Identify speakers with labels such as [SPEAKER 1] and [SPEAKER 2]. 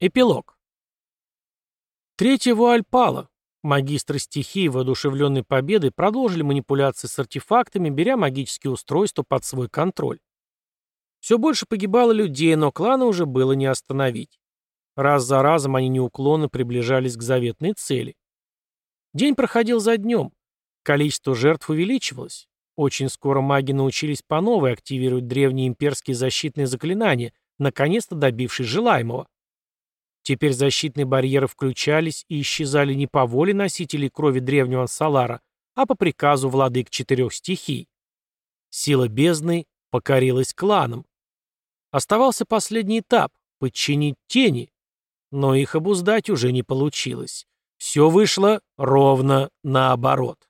[SPEAKER 1] Эпилог. Третья вуаль пала. Магистры стихии, воодушевленной победой, продолжили манипуляции с артефактами, беря магические устройства под свой контроль. Все больше погибало людей, но клана уже было не остановить. Раз за разом они неуклонно приближались к заветной цели. День проходил за днем. Количество жертв увеличивалось. Очень скоро маги научились по новой активировать древние имперские защитные заклинания, наконец-то добившись желаемого. Теперь защитные барьеры включались и исчезали не по воле носителей крови древнего Ансалара, а по приказу владык четырех стихий. Сила бездны покорилась кланам. Оставался последний этап — подчинить тени, но их обуздать уже не получилось. Все вышло ровно наоборот.